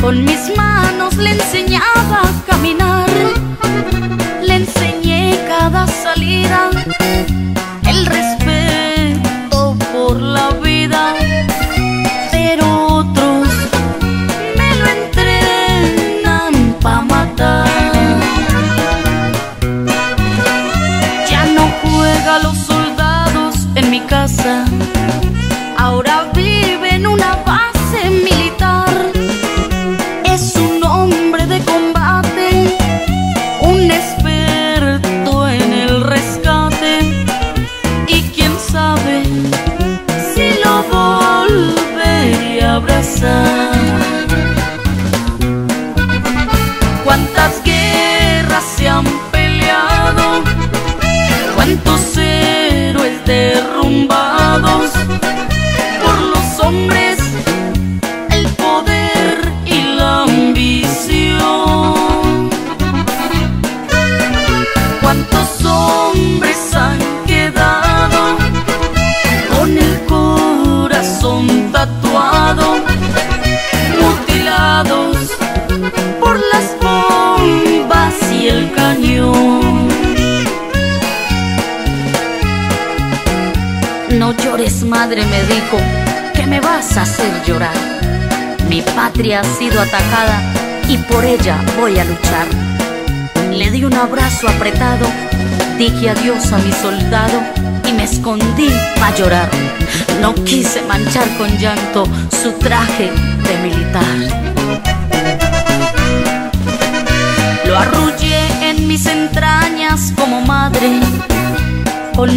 Con mis manos le enseñaba a caminar, le enseñé cada salida, el respeto por la vida. Pero otros me lo entrenan pa' matar. Ya no juega los soldados en mi casa llores, madre, me dijo, que me vas a hacer llorar. Mi patria ha sido atacada y por ella voy a luchar. Le di un abrazo apretado, dije adiós a mi soldado y me escondí para llorar. No quise manchar con llanto su traje de militar. Lo arrullé en mis entrañas como madre, con